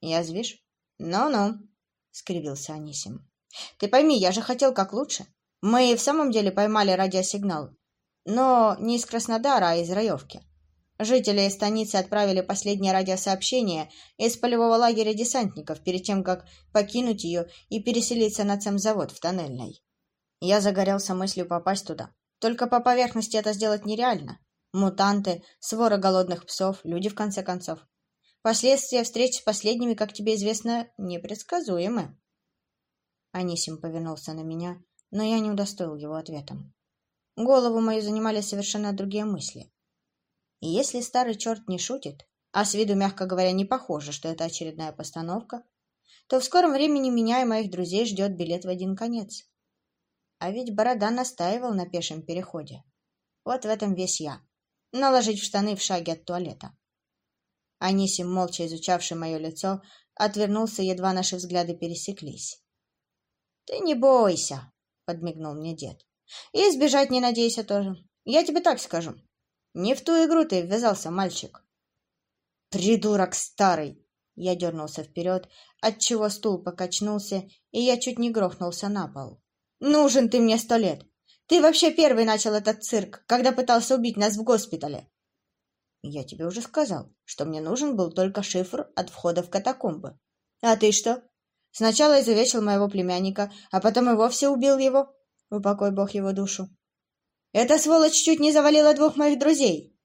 Язвишь? Ну-ну, скривился Анисим. Ты пойми, я же хотел как лучше. Мы в самом деле поймали радиосигнал. Но не из Краснодара, а из Раевки. Жители станицы отправили последнее радиосообщение из полевого лагеря десантников перед тем, как покинуть ее и переселиться на цемзавод в Тоннельной. Я загорелся мыслью попасть туда. Только по поверхности это сделать нереально. Мутанты, свора голодных псов, люди в конце концов. Последствия встреч с последними, как тебе известно, непредсказуемы. Анисим повернулся на меня, но я не удостоил его ответом. Голову мою занимали совершенно другие мысли. И если старый черт не шутит, а с виду, мягко говоря, не похоже, что это очередная постановка, то в скором времени меня и моих друзей ждет билет в один конец. А ведь Борода настаивал на пешем переходе. Вот в этом весь я. Наложить в штаны в шаге от туалета. Анисим, молча изучавший мое лицо, отвернулся, едва наши взгляды пересеклись. — Ты не бойся, — подмигнул мне дед. — И сбежать не надейся тоже. Я тебе так скажу. Не в ту игру ты ввязался, мальчик. Придурок старый! Я дернулся вперед, отчего стул покачнулся, и я чуть не грохнулся на пол. Нужен ты мне сто лет! Ты вообще первый начал этот цирк, когда пытался убить нас в госпитале. Я тебе уже сказал, что мне нужен был только шифр от входа в катакомбы. А ты что? Сначала изувечил моего племянника, а потом и вовсе убил его. Упокой бог его душу. Эта сволочь чуть не завалила двух моих друзей.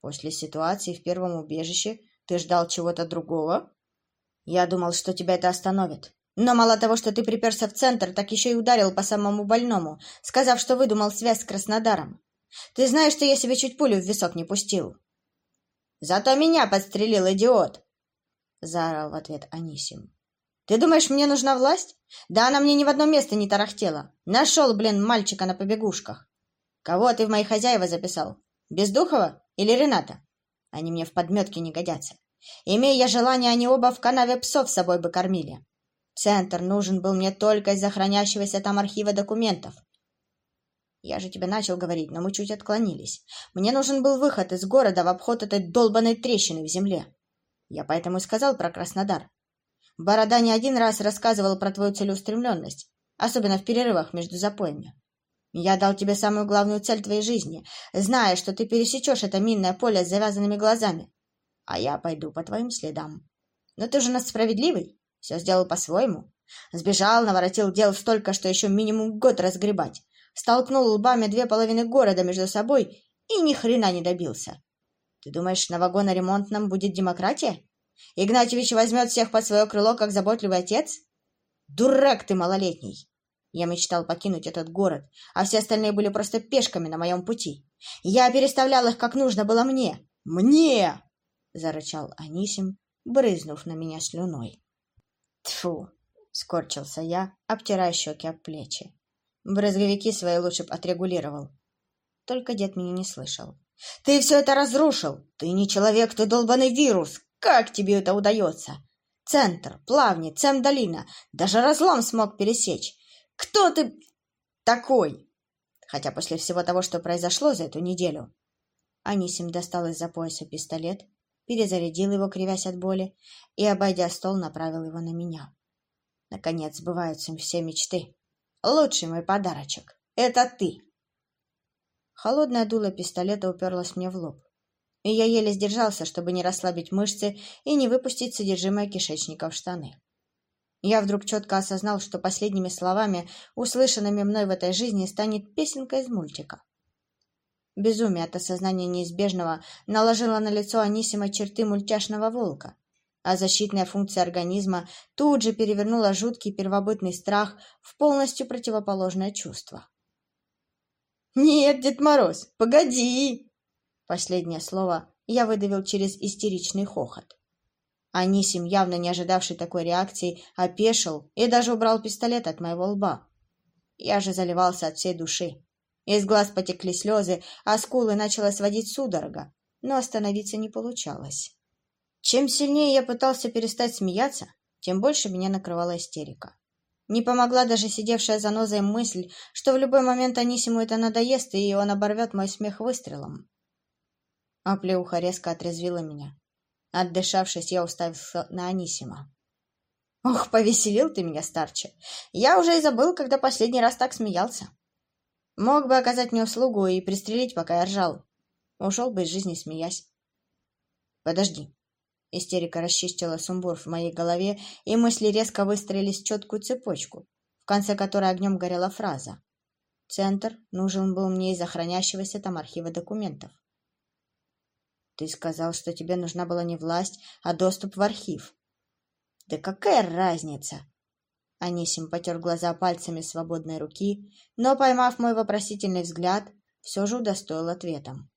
После ситуации в первом убежище ты ждал чего-то другого? Я думал, что тебя это остановит. Но мало того, что ты приперся в центр, так еще и ударил по самому больному, сказав, что выдумал связь с Краснодаром. Ты знаешь, что я себе чуть пулю в висок не пустил. Зато меня подстрелил идиот! Заорал в ответ Анисим. Ты думаешь, мне нужна власть? Да она мне ни в одно место не тарахтела. Нашел, блин, мальчика на побегушках. Кого ты в мои хозяева записал? Бездухова или Рената? Они мне в подметке не годятся. Имея желание, они оба в канаве псов с собой бы кормили. Центр нужен был мне только из-за хранящегося там архива документов. Я же тебе начал говорить, но мы чуть отклонились. Мне нужен был выход из города в обход этой долбанной трещины в земле. Я поэтому и сказал про Краснодар. Борода не один раз рассказывал про твою целеустремленность, особенно в перерывах между запоями. Я дал тебе самую главную цель твоей жизни, зная, что ты пересечешь это минное поле с завязанными глазами. А я пойду по твоим следам. Но ты же нас справедливый. Все сделал по-своему. Сбежал, наворотил дел столько, что еще минимум год разгребать. Столкнул лбами две половины города между собой и ни хрена не добился. Ты думаешь, на вагоноремонтном будет демократия? Игнатьевич возьмет всех под свое крыло, как заботливый отец? Дурак ты малолетний! Я мечтал покинуть этот город, а все остальные были просто пешками на моем пути. Я переставлял их, как нужно было мне. Мне! — зарычал Анисим, брызнув на меня слюной. Тфу! — скорчился я, обтирая щеки об плечи. Брызговики свои лучше б отрегулировал. Только дед меня не слышал. «Ты все это разрушил! Ты не человек, ты долбанный вирус! Как тебе это удается? Центр, плавни, цем-долина, даже разлом смог пересечь. Кто ты такой? Хотя после всего того, что произошло за эту неделю... Анисим достал из-за пояса пистолет, перезарядил его, кривясь от боли, и, обойдя стол, направил его на меня. Наконец сбываются все мечты. Лучший мой подарочек — это ты. Холодное дуло пистолета уперлось мне в лоб, и я еле сдержался, чтобы не расслабить мышцы и не выпустить содержимое кишечника в штаны. Я вдруг четко осознал, что последними словами, услышанными мной в этой жизни, станет песенка из мультика. Безумие от осознания неизбежного наложило на лицо Анисима черты мультяшного волка, а защитная функция организма тут же перевернула жуткий первобытный страх в полностью противоположное чувство. «Нет, Дед Мороз, погоди!» Последнее слово я выдавил через истеричный хохот. Анисим, явно не ожидавший такой реакции, опешил и даже убрал пистолет от моего лба. Я же заливался от всей души. Из глаз потекли слезы, а скулы начала сводить судорога, но остановиться не получалось. Чем сильнее я пытался перестать смеяться, тем больше меня накрывала истерика. Не помогла даже сидевшая за нозой мысль, что в любой момент Анисиму это надоест, и он оборвет мой смех выстрелом. Оплеуха резко отрезвила меня. Отдышавшись, я уставился на Анисима. «Ох, повеселил ты меня, старче! Я уже и забыл, когда последний раз так смеялся. Мог бы оказать мне услугу и пристрелить, пока я ржал. Ушел бы из жизни, смеясь. Подожди. Истерика расчистила сумбур в моей голове, и мысли резко выстроились в четкую цепочку, в конце которой огнем горела фраза. Центр нужен был мне из-за хранящегося там архива документов. Ты сказал, что тебе нужна была не власть, а доступ в архив. Да какая разница? Анисим потер глаза пальцами свободной руки, но, поймав мой вопросительный взгляд, все же удостоил ответом.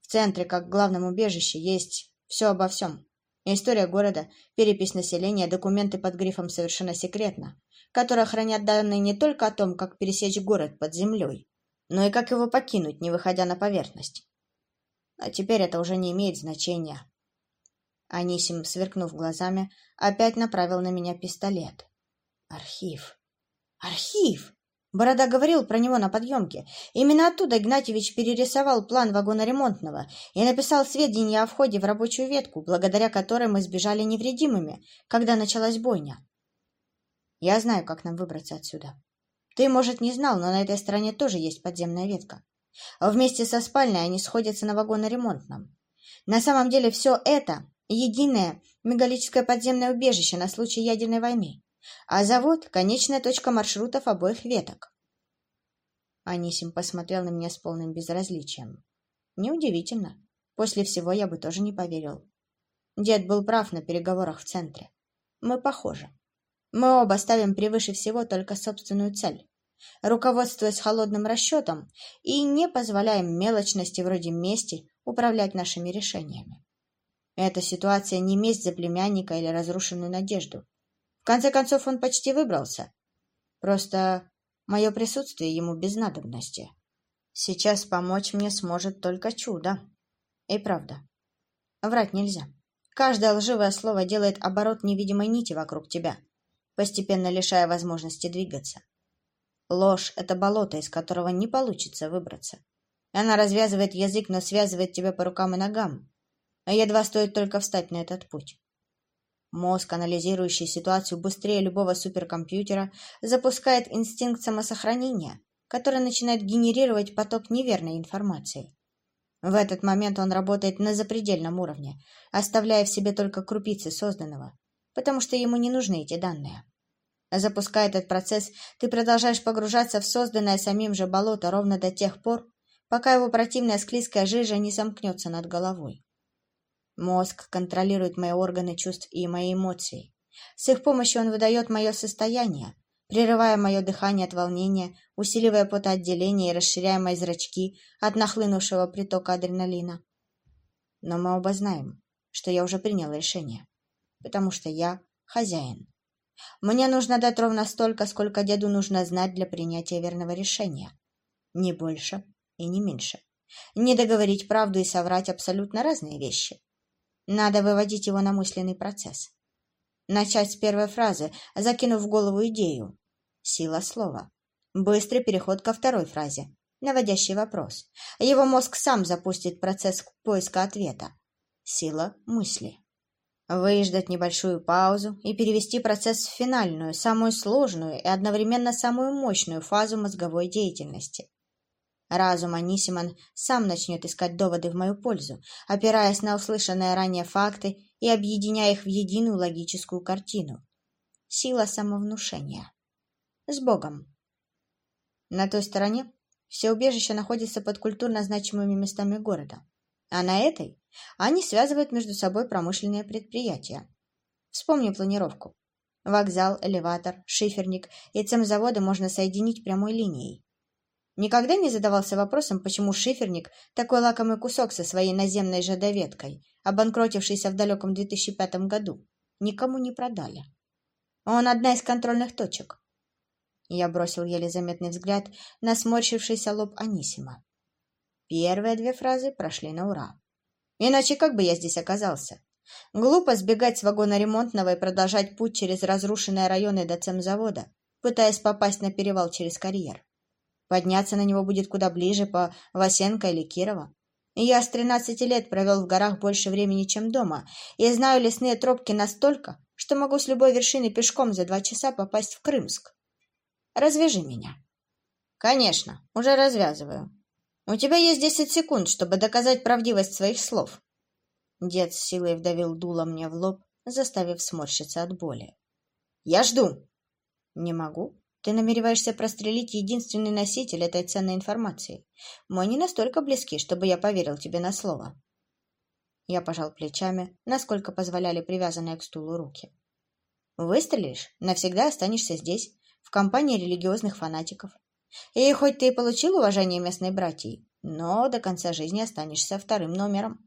В центре, как главном убежище, есть все обо всем. История города, перепись населения, документы под грифом «Совершенно секретно», которые хранят данные не только о том, как пересечь город под землей, но и как его покинуть, не выходя на поверхность. А теперь это уже не имеет значения. Анисим, сверкнув глазами, опять направил на меня пистолет. Архив. Архив! Борода говорил про него на подъемке. Именно оттуда Игнатьевич перерисовал план вагоноремонтного и написал сведения о входе в рабочую ветку, благодаря которой мы сбежали невредимыми, когда началась бойня. Я знаю, как нам выбраться отсюда. Ты, может, не знал, но на этой стороне тоже есть подземная ветка. Вместе со спальней они сходятся на вагоноремонтном. На самом деле все это — единое мегалическое подземное убежище на случай ядерной войны, а завод — конечная точка маршрутов обоих веток. Анисим посмотрел на меня с полным безразличием. Неудивительно. После всего я бы тоже не поверил. Дед был прав на переговорах в центре. Мы похожи. Мы оба ставим превыше всего только собственную цель руководствуясь холодным расчетом и не позволяем мелочности вроде мести управлять нашими решениями. Эта ситуация не месть за племянника или разрушенную надежду. В конце концов, он почти выбрался. Просто мое присутствие ему без надобности. Сейчас помочь мне сможет только чудо. И правда. Врать нельзя. Каждое лживое слово делает оборот невидимой нити вокруг тебя, постепенно лишая возможности двигаться. Ложь — это болото, из которого не получится выбраться. Она развязывает язык, но связывает тебя по рукам и ногам. А едва стоит только встать на этот путь. Мозг, анализирующий ситуацию быстрее любого суперкомпьютера, запускает инстинкт самосохранения, который начинает генерировать поток неверной информации. В этот момент он работает на запредельном уровне, оставляя в себе только крупицы созданного, потому что ему не нужны эти данные. Запуская этот процесс, ты продолжаешь погружаться в созданное самим же болото ровно до тех пор, пока его противная склизкая жижа не сомкнется над головой. Мозг контролирует мои органы чувств и мои эмоции. С их помощью он выдает мое состояние, прерывая мое дыхание от волнения, усиливая потоотделение и расширяя мои зрачки от нахлынувшего притока адреналина. Но мы оба знаем, что я уже принял решение, потому что я хозяин. Мне нужно дать ровно столько, сколько деду нужно знать для принятия верного решения. Не больше и не меньше. Не договорить правду и соврать абсолютно разные вещи. Надо выводить его на мысленный процесс. Начать с первой фразы, закинув в голову идею. Сила слова. Быстрый переход ко второй фразе. Наводящий вопрос. Его мозг сам запустит процесс поиска ответа. Сила мысли. Выждать небольшую паузу и перевести процесс в финальную, самую сложную и одновременно самую мощную фазу мозговой деятельности. Разум Анисиман сам начнет искать доводы в мою пользу, опираясь на услышанные ранее факты и объединяя их в единую логическую картину. Сила самовнушения. С Богом. На той стороне все убежища находятся под культурно значимыми местами города, а на этой они связывают между собой промышленные предприятия. Вспомни планировку. Вокзал, элеватор, шиферник и цемзаводы можно соединить прямой линией. Никогда не задавался вопросом, почему шиферник такой лакомый кусок со своей наземной жадоветкой, обанкротившийся в далеком 2005 году, никому не продали. Он одна из контрольных точек. Я бросил еле заметный взгляд на сморщившийся лоб Анисима. Первые две фразы прошли на ура. Иначе как бы я здесь оказался? Глупо сбегать с вагона ремонтного и продолжать путь через разрушенные районы до цемзавода, пытаясь попасть на перевал через карьер. Подняться на него будет куда ближе по Васенко или Кирова. Я с тринадцати лет провел в горах больше времени, чем дома, и знаю лесные тропки настолько, что могу с любой вершины пешком за два часа попасть в Крымск. Развяжи меня. Конечно, уже развязываю. У тебя есть десять секунд, чтобы доказать правдивость своих слов. Дед с силой вдавил дуло мне в лоб, заставив сморщиться от боли. Я жду. Не могу. Ты намереваешься прострелить единственный носитель этой ценной информации. Мы не настолько близки, чтобы я поверил тебе на слово. Я пожал плечами, насколько позволяли привязанные к стулу руки. Выстрелишь, навсегда останешься здесь, в компании религиозных фанатиков. И хоть ты и получил уважение местной братьи, но до конца жизни останешься вторым номером.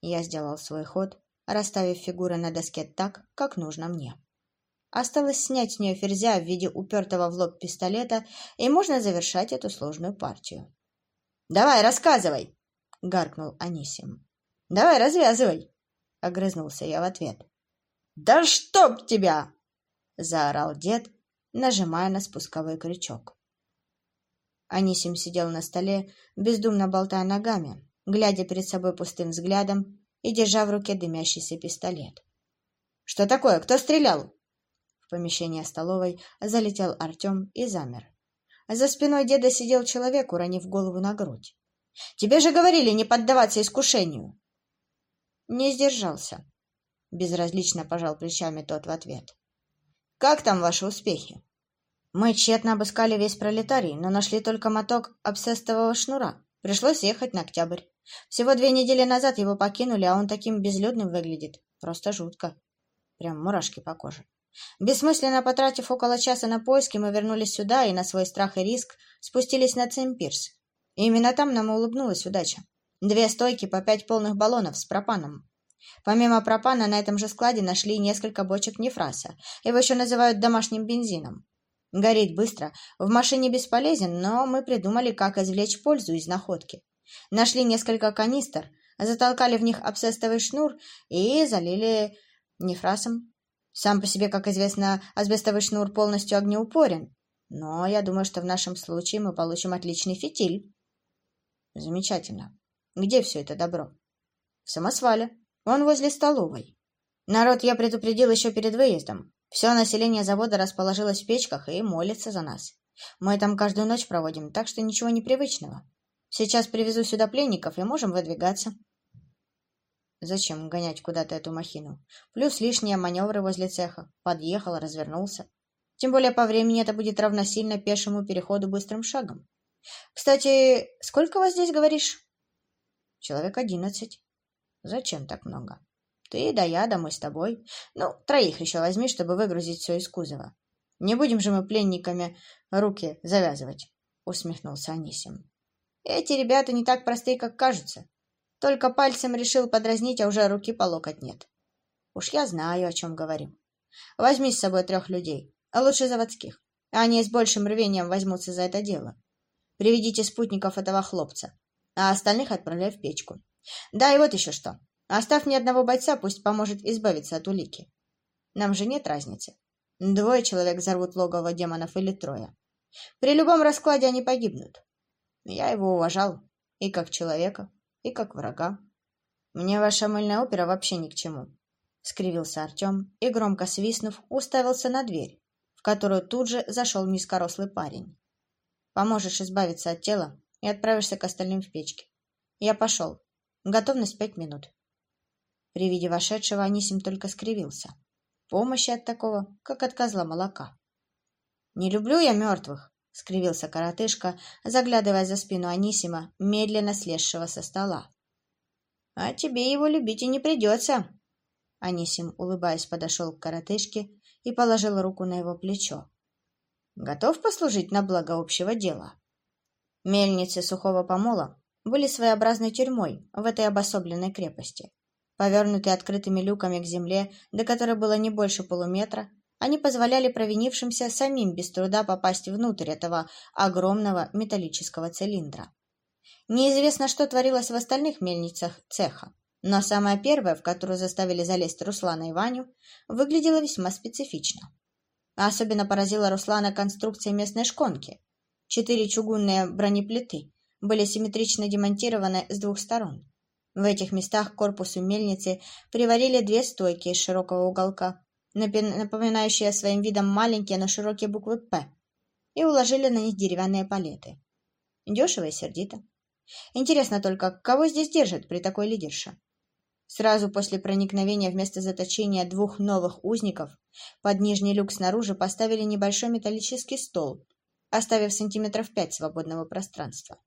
Я сделал свой ход, расставив фигуры на доске так, как нужно мне. Осталось снять с нее ферзя в виде упертого в лоб пистолета, и можно завершать эту сложную партию. «Давай, рассказывай!» — гаркнул Анисим. «Давай, развязывай!» — огрызнулся я в ответ. «Да чтоб тебя!» — заорал дед, нажимая на спусковой крючок. Анисим сидел на столе, бездумно болтая ногами, глядя перед собой пустым взглядом и держа в руке дымящийся пистолет. «Что такое? Кто стрелял?» В помещение столовой залетел Артем и замер. За спиной деда сидел человек, уронив голову на грудь. «Тебе же говорили не поддаваться искушению!» Не сдержался. Безразлично пожал плечами тот в ответ. «Как там ваши успехи?» «Мы тщетно обыскали весь пролетарий, но нашли только моток обсестового шнура. Пришлось ехать на октябрь. Всего две недели назад его покинули, а он таким безлюдным выглядит. Просто жутко. Прям мурашки по коже. Бессмысленно потратив около часа на поиски, мы вернулись сюда и на свой страх и риск спустились на Цемпирс. И именно там нам улыбнулась удача. Две стойки по пять полных баллонов с пропаном. Помимо пропана на этом же складе нашли несколько бочек нефраса. Его еще называют домашним бензином. Горит быстро, в машине бесполезен, но мы придумали, как извлечь пользу из находки. Нашли несколько канистр, затолкали в них абсцестовый шнур и залили нефрасом. Сам по себе, как известно, асбестовый шнур полностью огнеупорен. Но я думаю, что в нашем случае мы получим отличный фитиль. Замечательно. Где все это добро? В самосвале. Он возле столовой. Народ я предупредил еще перед выездом. Все население завода расположилось в печках и молится за нас. Мы там каждую ночь проводим, так что ничего непривычного. Сейчас привезу сюда пленников и можем выдвигаться. Зачем гонять куда-то эту махину? Плюс лишние маневры возле цеха. Подъехал, развернулся. Тем более по времени это будет равносильно пешему переходу быстрым шагом. Кстати, сколько вас здесь, говоришь? Человек одиннадцать. Зачем так много? Ты да я, да мы с тобой. Ну, троих еще возьми, чтобы выгрузить все из кузова. Не будем же мы пленниками руки завязывать, усмехнулся Анисим. Эти ребята не так простые, как кажутся. Только пальцем решил подразнить, а уже руки по локоть нет. Уж я знаю, о чем говорю. Возьми с собой трех людей, а лучше заводских. Они с большим рвением возьмутся за это дело. Приведите спутников этого хлопца, а остальных отправляй в печку. Да, и вот еще что. Оставь мне одного бойца, пусть поможет избавиться от улики. Нам же нет разницы. Двое человек взорвут логово демонов или трое. При любом раскладе они погибнут. Я его уважал и как человека, и как врага. Мне ваша мыльная опера вообще ни к чему. Скривился Артем и, громко свистнув, уставился на дверь, в которую тут же зашел низкорослый парень. Поможешь избавиться от тела и отправишься к остальным в печке. Я пошел. Готовность пять минут. При виде вошедшего Анисим только скривился. Помощи от такого, как от козла молока. Не люблю я мертвых, — скривился коротышка, заглядывая за спину Анисима, медленно слезшего со стола. — А тебе его любить и не придется. Анисим, улыбаясь, подошел к коротышке и положил руку на его плечо. — Готов послужить на благо общего дела? Мельницы сухого помола были своеобразной тюрьмой в этой обособленной крепости. Повернутые открытыми люками к земле, до которой было не больше полуметра, они позволяли провинившимся самим без труда попасть внутрь этого огромного металлического цилиндра. Неизвестно, что творилось в остальных мельницах цеха, но самая первая, в которую заставили залезть Руслана и Ваню, выглядела весьма специфично. Особенно поразила Руслана конструкция местной шконки. Четыре чугунные бронеплиты были симметрично демонтированы с двух сторон. В этих местах корпусу мельницы приварили две стойки из широкого уголка, напоминающие своим видом маленькие, но широкие буквы «П», и уложили на них деревянные палеты. Дешево и сердито. Интересно только, кого здесь держат при такой лидерше? Сразу после проникновения в место заточения двух новых узников под нижний люк снаружи поставили небольшой металлический стол, оставив сантиметров пять свободного пространства.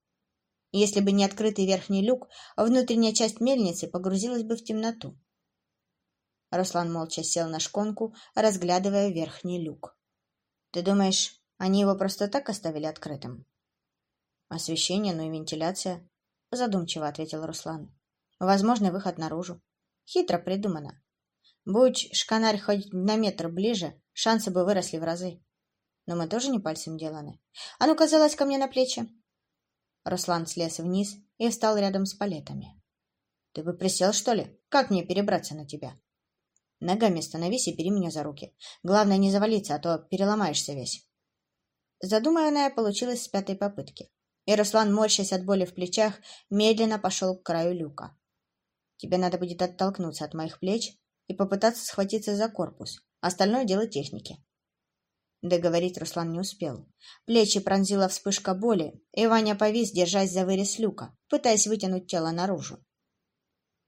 Если бы не открытый верхний люк, внутренняя часть мельницы погрузилась бы в темноту. Руслан молча сел на шконку, разглядывая верхний люк. — Ты думаешь, они его просто так оставили открытым? — Освещение, ну и вентиляция, — задумчиво ответил Руслан. — Возможный выход наружу. Хитро придумано. Будь шканарь хоть на метр ближе, шансы бы выросли в разы. Но мы тоже не пальцем деланы. А ну, казалось, ко мне на плечи. Руслан слез вниз и встал рядом с палетами. — Ты бы присел, что ли? Как мне перебраться на тебя? — Ногами становись и бери меня за руки. Главное, не завалиться, а то переломаешься весь. Задуманная получилась с пятой попытки, и Руслан, морщась от боли в плечах, медленно пошел к краю люка. — Тебе надо будет оттолкнуться от моих плеч и попытаться схватиться за корпус. Остальное дело техники. Договорить Руслан не успел. Плечи пронзила вспышка боли, и Ваня повис, держась за вырез люка, пытаясь вытянуть тело наружу.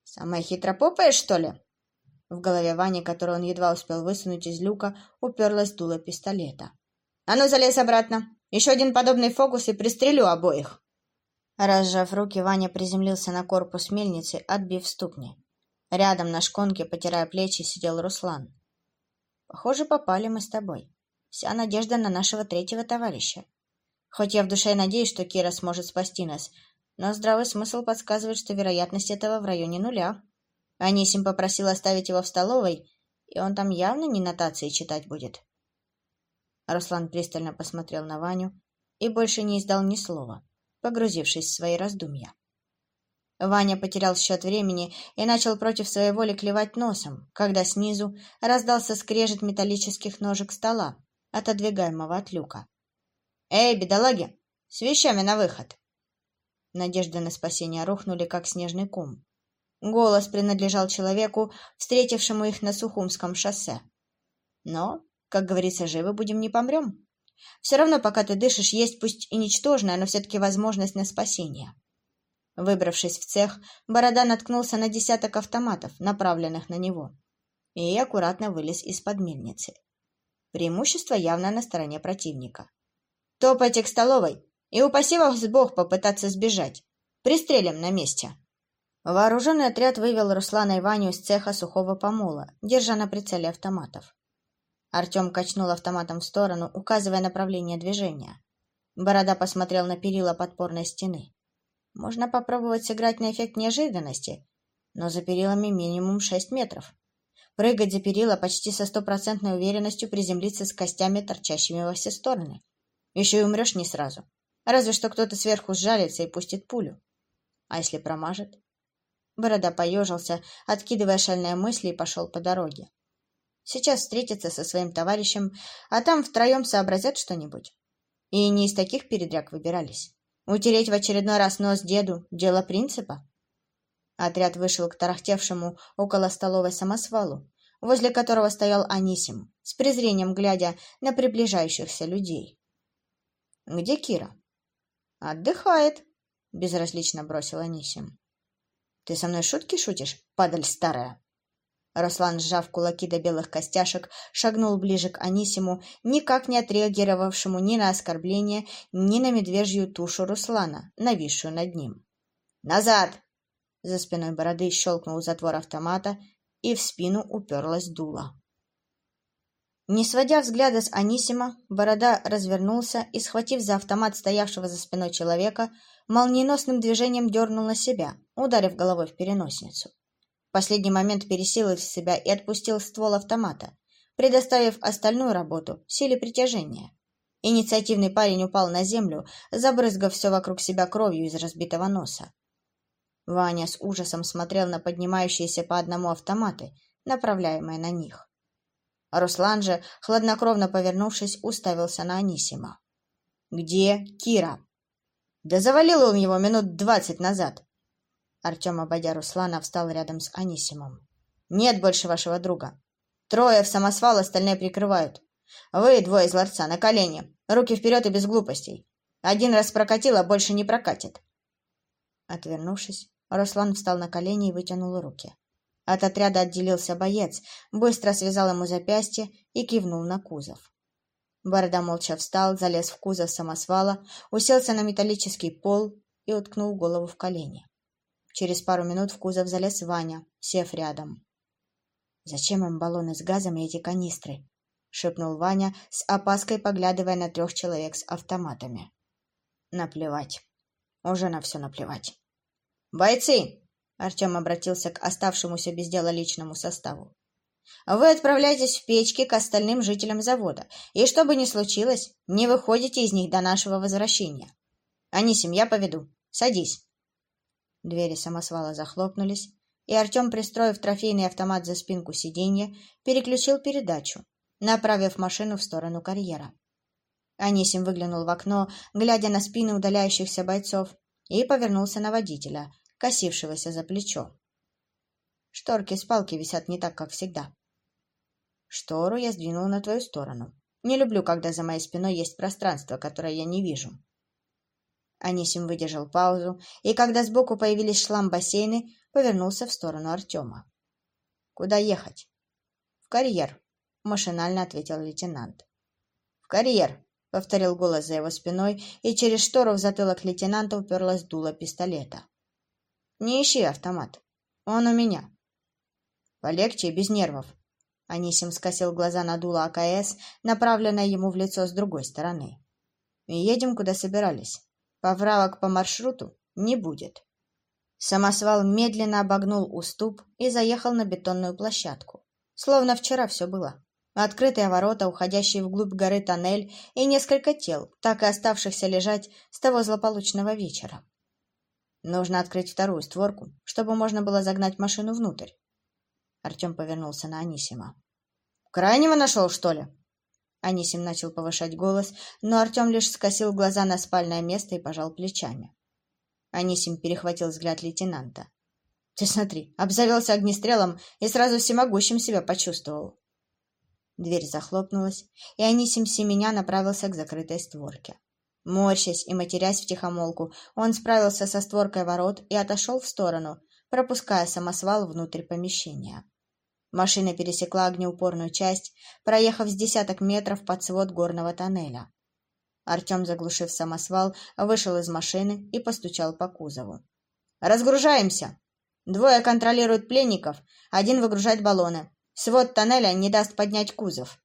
«Самая хитропопая, что ли?» В голове Вани, которую он едва успел высунуть из люка, уперлась дуло пистолета. «А ну, залез обратно! Еще один подобный фокус и пристрелю обоих!» Разжав руки, Ваня приземлился на корпус мельницы, отбив ступни. Рядом на шконке, потирая плечи, сидел Руслан. «Похоже, попали мы с тобой», Вся надежда на нашего третьего товарища. Хоть я в душе надеюсь, что Кира сможет спасти нас, но здравый смысл подсказывает, что вероятность этого в районе нуля. Анисим попросил оставить его в столовой, и он там явно не нотации читать будет. Руслан пристально посмотрел на Ваню и больше не издал ни слова, погрузившись в свои раздумья. Ваня потерял счет времени и начал против своей воли клевать носом, когда снизу раздался скрежет металлических ножек стола, отодвигаемого от люка. «Эй, бедолаги! С вещами на выход!» Надежды на спасение рухнули, как снежный ком. Голос принадлежал человеку, встретившему их на Сухумском шоссе. Но, как говорится, живы будем, не помрем. Все равно, пока ты дышишь, есть пусть и ничтожная, но все-таки возможность на спасение. Выбравшись в цех, Борода наткнулся на десяток автоматов, направленных на него, и аккуратно вылез из-под мельницы. Преимущество явно на стороне противника. «Топайте к столовой, и упаси вас Бог попытаться сбежать. Пристрелим на месте». Вооруженный отряд вывел Руслана и Ваню из цеха сухого помола, держа на прицеле автоматов. Артем качнул автоматом в сторону, указывая направление движения. Борода посмотрел на перила подпорной стены. Можно попробовать сыграть на эффект неожиданности, но за перилами минимум шесть метров. Прыгать за перила почти со стопроцентной уверенностью приземлиться с костями, торчащими во все стороны. Еще и умрешь не сразу. Разве что кто-то сверху сжалится и пустит пулю. А если промажет? Борода поежился, откидывая шальные мысли, и пошел по дороге. Сейчас встретится со своим товарищем, а там втроем сообразят что-нибудь. И не из таких передряг выбирались. Утереть в очередной раз нос деду — дело принципа. Отряд вышел к тарахтевшему около столовой самосвалу, возле которого стоял Анисим, с презрением глядя на приближающихся людей. «Где Кира?» «Отдыхает», — безразлично бросил Анисим. «Ты со мной шутки шутишь, падаль старая?» Руслан, сжав кулаки до белых костяшек, шагнул ближе к Анисиму, никак не отреагировавшему ни на оскорбление, ни на медвежью тушу Руслана, нависшую над ним. «Назад!» За спиной бороды щелкнул затвор автомата, и в спину уперлась дуло. Не сводя взгляда с Анисима, Борода развернулся и, схватив за автомат стоявшего за спиной человека, молниеносным движением дернул на себя, ударив головой в переносницу. В последний момент пересилив себя и отпустил ствол автомата, предоставив остальную работу силе притяжения. Инициативный парень упал на землю, забрызгав все вокруг себя кровью из разбитого носа. Ваня с ужасом смотрел на поднимающиеся по одному автоматы, направляемые на них. Руслан же, хладнокровно повернувшись, уставился на Анисима. «Где Кира?» Да завалил он его минут двадцать назад. Артем, обойдя Руслана, встал рядом с Анисимом. Нет больше вашего друга. Трое в самосвал, остальные прикрывают. Вы, двое из ларца, на колени. Руки вперед и без глупостей. Один раз прокатил, а больше не прокатит. Отвернувшись, Руслан встал на колени и вытянул руки. От отряда отделился боец, быстро связал ему запястье и кивнул на кузов. Борода молча встал, залез в кузов самосвала, уселся на металлический пол и уткнул голову в колени. Через пару минут в кузов залез Ваня, сев рядом. «Зачем им баллоны с газом и эти канистры?» — шепнул Ваня, с опаской поглядывая на трех человек с автоматами. «Наплевать. Уже на все наплевать». «Бойцы!» — Артем обратился к оставшемуся без дела личному составу. «Вы отправляйтесь в печки к остальным жителям завода, и что бы ни случилось, не выходите из них до нашего возвращения. Анисим, я поведу. Садись». Двери самосвала захлопнулись, и Артем, пристроив трофейный автомат за спинку сиденья, переключил передачу, направив машину в сторону карьера. Анисим выглянул в окно, глядя на спины удаляющихся бойцов, и повернулся на водителя, косившегося за плечо. Шторки с палки висят не так, как всегда. Штору я сдвинул на твою сторону. Не люблю, когда за моей спиной есть пространство, которое я не вижу. Анисим выдержал паузу, и когда сбоку появились шлам-бассейны, повернулся в сторону Артема. «Куда ехать?» «В карьер», — машинально ответил лейтенант. «В карьер», — повторил голос за его спиной, и через штору в затылок лейтенанта уперлась дуло пистолета. «Не ищи автомат. Он у меня». «Полегче и без нервов». Анисим скосил глаза на дуло АКС, направленное ему в лицо с другой стороны. «Едем, куда собирались. Поправок по маршруту не будет. Самосвал медленно обогнул уступ и заехал на бетонную площадку. Словно вчера все было. Открытые ворота, уходящие вглубь горы тоннель и несколько тел, так и оставшихся лежать с того злополучного вечера. Нужно открыть вторую створку, чтобы можно было загнать машину внутрь. Артем повернулся на Анисима. «Крайнего нашел, что ли?» Анисим начал повышать голос, но Артем лишь скосил глаза на спальное место и пожал плечами. Анисим перехватил взгляд лейтенанта. «Ты смотри, обзавелся огнестрелом и сразу всемогущим себя почувствовал». Дверь захлопнулась, и Анисим семеня направился к закрытой створке. Морщась и матерясь втихомолку, он справился со створкой ворот и отошел в сторону, пропуская самосвал внутрь помещения. Машина пересекла огнеупорную часть, проехав с десяток метров под свод горного тоннеля. Артем, заглушив самосвал, вышел из машины и постучал по кузову. «Разгружаемся! Двое контролируют пленников, один выгружает баллоны. Свод тоннеля не даст поднять кузов.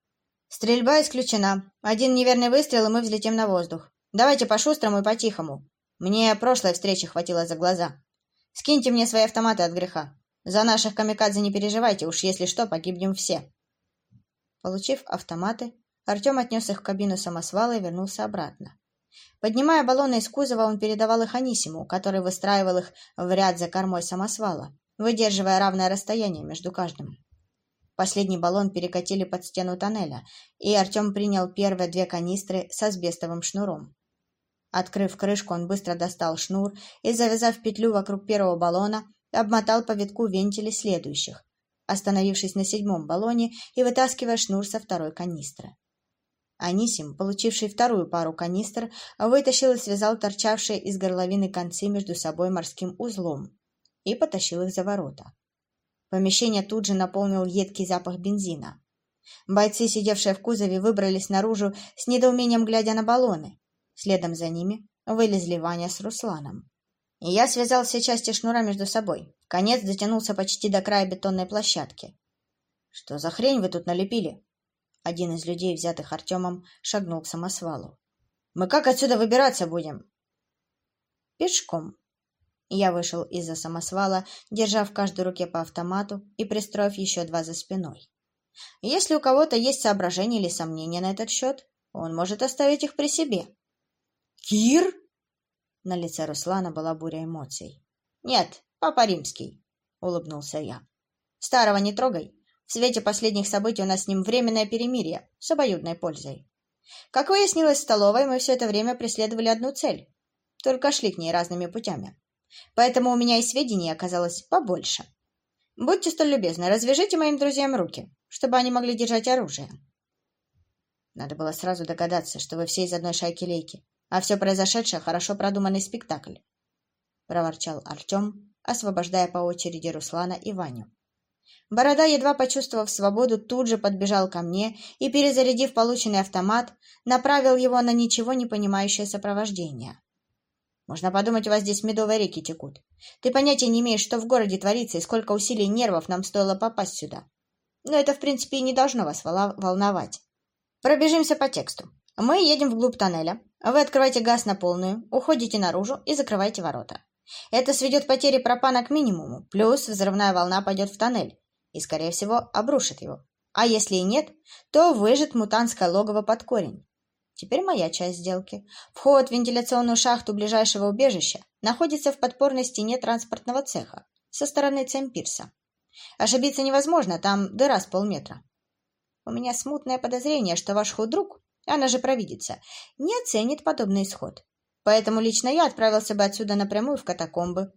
Стрельба исключена. Один неверный выстрел, и мы взлетим на воздух. Давайте по-шустрому и по-тихому. Мне прошлой встречи хватило за глаза. Скиньте мне свои автоматы от греха. За наших камикадзе не переживайте, уж если что, погибнем все. Получив автоматы, Артем отнес их в кабину самосвала и вернулся обратно. Поднимая баллоны из кузова, он передавал их Анисиму, который выстраивал их в ряд за кормой самосвала, выдерживая равное расстояние между каждым. Последний баллон перекатили под стену тоннеля, и Артем принял первые две канистры с асбестовым шнуром. Открыв крышку, он быстро достал шнур и, завязав петлю вокруг первого баллона, обмотал по витку вентили следующих, остановившись на седьмом баллоне и вытаскивая шнур со второй канистры. Анисим, получивший вторую пару канистр, вытащил и связал торчавшие из горловины концы между собой морским узлом и потащил их за ворота. Помещение тут же наполнил едкий запах бензина. Бойцы, сидевшие в кузове, выбрались наружу с недоумением глядя на баллоны. Следом за ними вылезли Ваня с Русланом я связал все части шнура между собой. Конец дотянулся почти до края бетонной площадки. «Что за хрень вы тут налепили?» Один из людей, взятых Артемом, шагнул к самосвалу. «Мы как отсюда выбираться будем?» «Пешком». Я вышел из-за самосвала, держа в каждой руке по автомату и пристроив еще два за спиной. Если у кого-то есть соображения или сомнения на этот счет, он может оставить их при себе. «Кир!» На лице Руслана была буря эмоций. «Нет, папа римский», — улыбнулся я. «Старого не трогай. В свете последних событий у нас с ним временное перемирие с обоюдной пользой. Как выяснилось в столовой, мы все это время преследовали одну цель. только шли к ней разными путями. Поэтому у меня и сведений оказалось побольше. Будьте столь любезны, развяжите моим друзьям руки, чтобы они могли держать оружие. Надо было сразу догадаться, что вы все из одной шайки-лейки, а все произошедшее — хорошо продуманный спектакль. — проворчал Артем, освобождая по очереди Руслана и Ваню. Борода, едва почувствовав свободу, тут же подбежал ко мне и, перезарядив полученный автомат, направил его на ничего не понимающее сопровождение. «Можно подумать, у вас здесь медовые реки текут. Ты понятия не имеешь, что в городе творится и сколько усилий нервов нам стоило попасть сюда. Но это, в принципе, и не должно вас волновать. Пробежимся по тексту. Мы едем вглубь тоннеля. Вы открываете газ на полную, уходите наружу и закрываете ворота. Это сведет потери пропана к минимуму, плюс взрывная волна пойдет в тоннель и, скорее всего, обрушит его. А если и нет, то выжжет мутантское логово под корень. Теперь моя часть сделки. Вход в вентиляционную шахту ближайшего убежища находится в подпорной стене транспортного цеха со стороны Цемпирса. Ошибиться невозможно, там дыра с полметра. У меня смутное подозрение, что ваш худрук, она же провидится, не оценит подобный исход. Поэтому лично я отправился бы отсюда напрямую в катакомбы.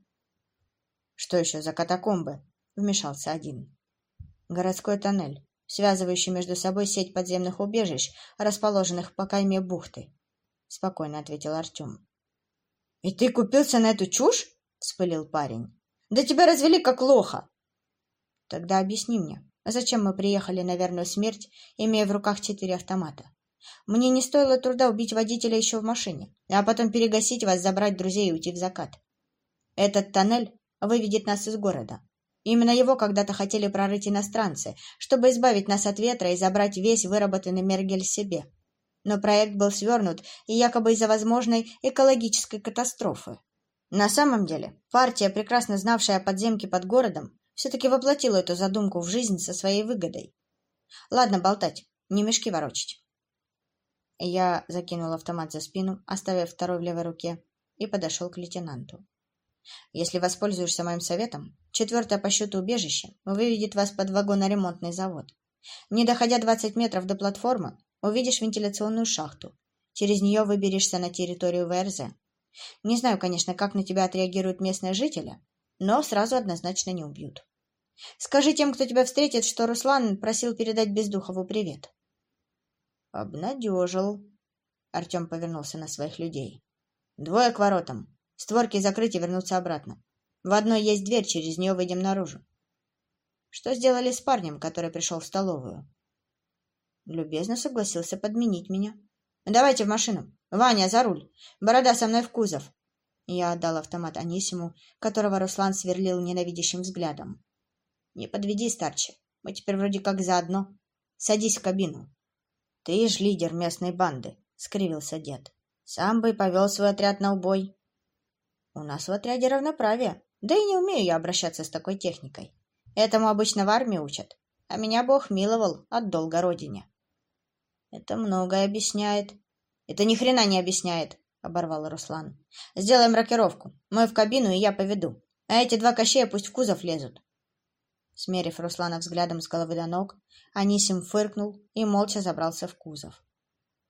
— Что еще за катакомбы? — вмешался один. — Городской тоннель, связывающий между собой сеть подземных убежищ, расположенных по кайме бухты, — спокойно ответил Артем. — И ты купился на эту чушь? — вспылил парень. — Да тебя развели как лоха! — Тогда объясни мне, зачем мы приехали на верную смерть, имея в руках четыре автомата? Мне не стоило труда убить водителя еще в машине, а потом перегасить вас, забрать друзей и уйти в закат. Этот тоннель выведет нас из города. Именно его когда-то хотели прорыть иностранцы, чтобы избавить нас от ветра и забрать весь выработанный Мергель себе. Но проект был свернут, и якобы из-за возможной экологической катастрофы. На самом деле, партия, прекрасно знавшая о подземке под городом, все-таки воплотила эту задумку в жизнь со своей выгодой. Ладно болтать, не мешки ворочить. Я закинул автомат за спину, оставив второй в левой руке, и подошел к лейтенанту. Если воспользуешься моим советом, четвертое по счету убежище выведет вас под вагоноремонтный завод. Не доходя 20 метров до платформы, увидишь вентиляционную шахту. Через нее выберешься на территорию ВРЗ. Не знаю, конечно, как на тебя отреагируют местные жители, но сразу однозначно не убьют. Скажи тем, кто тебя встретит, что Руслан просил передать Бездухову привет. Обнадежил. Артем повернулся на своих людей. Двое к воротам. Створки закрыть и вернуться обратно. В одной есть дверь, через нее выйдем наружу. Что сделали с парнем, который пришел в столовую? Любезно согласился подменить меня. Давайте в машину. Ваня, за руль. Борода со мной в кузов. Я отдал автомат Анисиму, которого Руслан сверлил ненавидящим взглядом. Не подведи, старче. Мы теперь вроде как заодно. Садись в кабину. «Ты ж лидер местной банды», — скривился дед. «Сам бы повел свой отряд на убой». «У нас в отряде равноправие, да и не умею я обращаться с такой техникой. Этому обычно в армии учат, а меня Бог миловал от долга родине». «Это многое объясняет». «Это ни хрена не объясняет», — оборвал Руслан. «Сделаем рокировку. Мы в кабину, и я поведу. А эти два кощея пусть в кузов лезут. Смерив Руслана взглядом с головы до ног, Анисим фыркнул и молча забрался в кузов.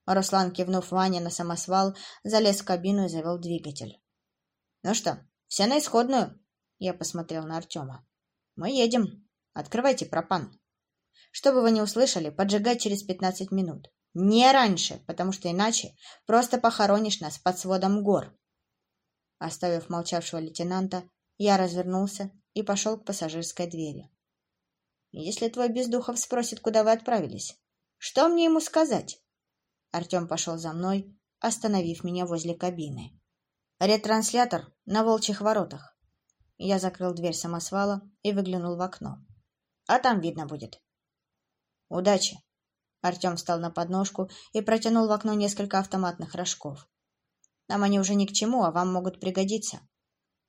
Руслан, кивнув Ване на самосвал, залез в кабину и завел двигатель. — Ну что, все на исходную? Я посмотрел на Артема. — Мы едем. Открывайте пропан. Чтобы вы не услышали, поджигать через пятнадцать минут. Не раньше, потому что иначе просто похоронишь нас под сводом гор. Оставив молчавшего лейтенанта, я развернулся и пошел к пассажирской двери. Если твой бездухов спросит, куда вы отправились, что мне ему сказать? Артем пошел за мной, остановив меня возле кабины. Ретранслятор на волчьих воротах. Я закрыл дверь самосвала и выглянул в окно. А там видно будет. Удачи. Артем встал на подножку и протянул в окно несколько автоматных рожков. Нам они уже ни к чему, а вам могут пригодиться.